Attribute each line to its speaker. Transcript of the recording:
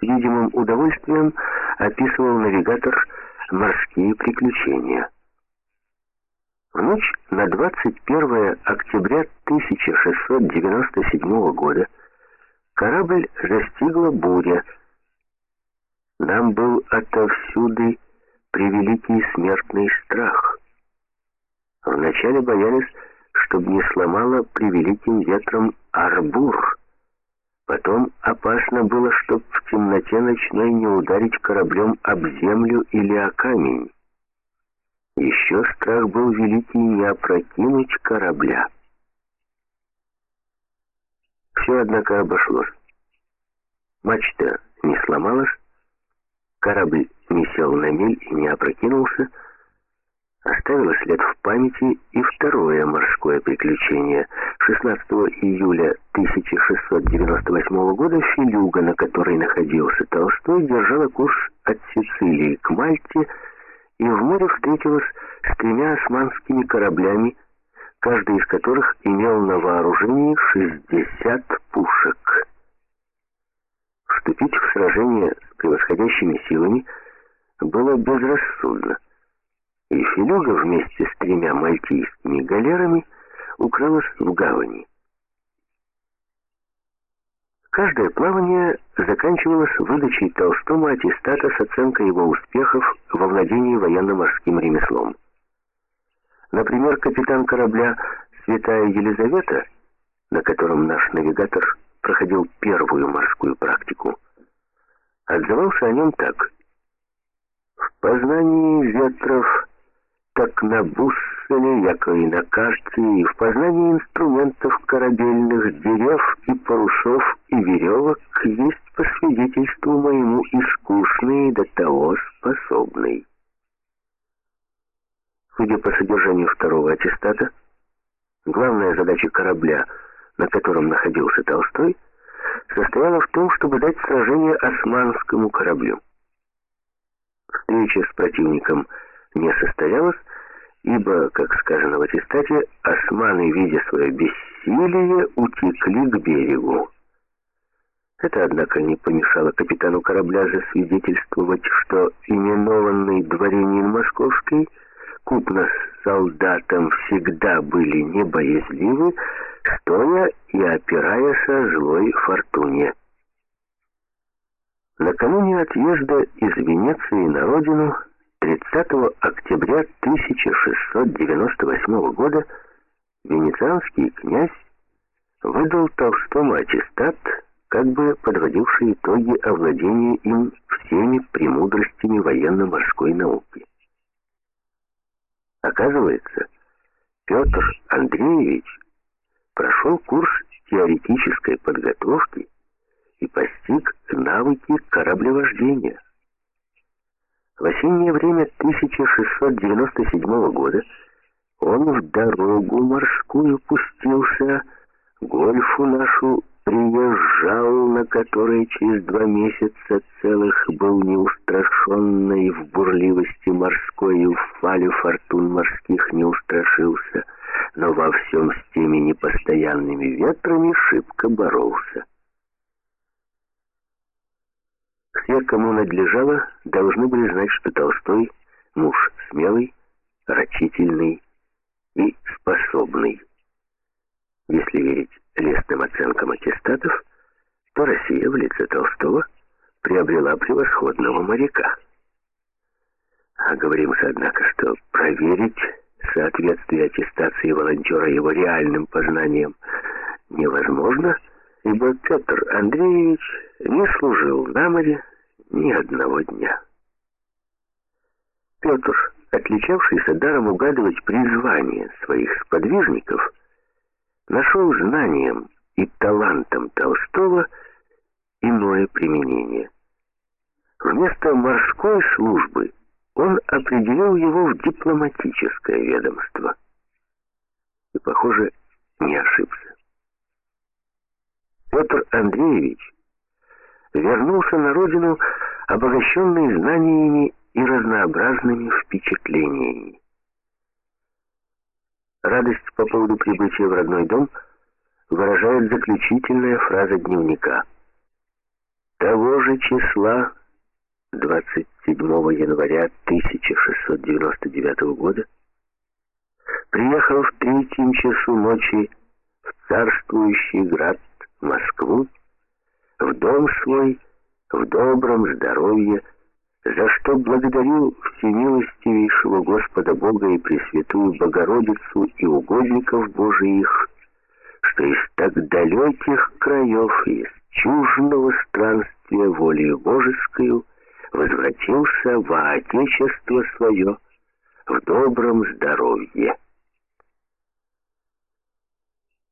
Speaker 1: С видимым удовольствием описывал навигатор морские приключения. В ночь на 21 октября 1697 года корабль застигла буря. Нам был отовсюду превеликий смертный страх. Вначале боялись, чтобы не сломало превеликим ветром арбур. Потом опасно было, чтоб в темноте ночной не ударить кораблем об землю или о камень. Еще страх был великий не опрокинуть корабля. Все, однако, обошлось. Мачта не сломалась, корабль не сел на мель и не опрокинулся, оставило след в памяти и второе морское приключение. 16 июля 1698 года филюга, на которой находился Толстой, держала курс от Сицилии к Мальте и в море встретилась с тремя османскими кораблями, каждый из которых имел на вооружении 60 пушек. Вступить в сражение с превосходящими силами было безрассудно и Филюга вместе с тремя мальтийскими галерами укрылась в гавани. Каждое плавание заканчивалось выдачей Толстому аттестата с оценкой его успехов во владении военно-морским ремеслом. Например, капитан корабля «Святая Елизавета», на котором наш навигатор проходил первую морскую практику, отзывался о нем так. «В познании ветров так на бусселе, яко и на карте, и в познании инструментов корабельных, дерев и парусов и веревок есть по свидетельству моему искусный до того способный. Судя по содержанию второго аттестата, главная задача корабля, на котором находился Толстой, состояла в том, чтобы дать сражение османскому кораблю. Встреча с противником – не состоялось, ибо, как сказано в аттестате, османы, видя свое бессилие, утекли к берегу. Это, однако, не помешало капитану корабля засвидетельствовать, что именованный дворянин московский, купно с солдатом, всегда были небоязливы, стоя и опираясь о злой фортуне. Накануне отъезда из Венеции на родину 30 октября 1698 года венецианский князь выдал Толстому аттестат, как бы подводивший итоги овладения им всеми премудростями военно-морской науки. Оказывается, Петр Андреевич прошел курс теоретической подготовки и постиг навыки кораблевождения. В осеннее время 1697 года он в дорогу морскую пустился, гольфу нашу приезжал, на которой через два месяца целых был неустрашенный в бурливости морской и в фале фортун морских не устрашился, но во всем с теми непостоянными ветрами шибко боролся. Все, кому надлежало, должны были знать, что Толстой — муж смелый, рачительный и способный. Если верить лестным оценкам аттестатов, то Россия в лице Толстого приобрела превосходного моряка. А говоримся, однако, что проверить соответствие аттестации волонтера его реальным познаниям невозможно, ибо Петр Андреевич не служил на море, ни одного дня. Петр, отличавшийся даром угадывать призвание своих сподвижников, нашел знанием и талантом Толстого иное применение. Вместо морской службы он определил его в дипломатическое ведомство. И, похоже, не ошибся. Петр Андреевич вернулся на родину, обогащенный знаниями и разнообразными впечатлениями. Радость по поводу прибытия в родной дом выражает заключительная фраза дневника. того же числа, 27 января 1699 года, приехал в третьем часу ночи в царствующий град Москву, в дом свой, в добром здоровье, за что благодарил всемилостивейшего Господа Бога и Пресвятую Богородицу и угодников Божиих, что из так далеких краев и из чужного странствия волею Божескую возвратился во Отечество свое в добром здоровье.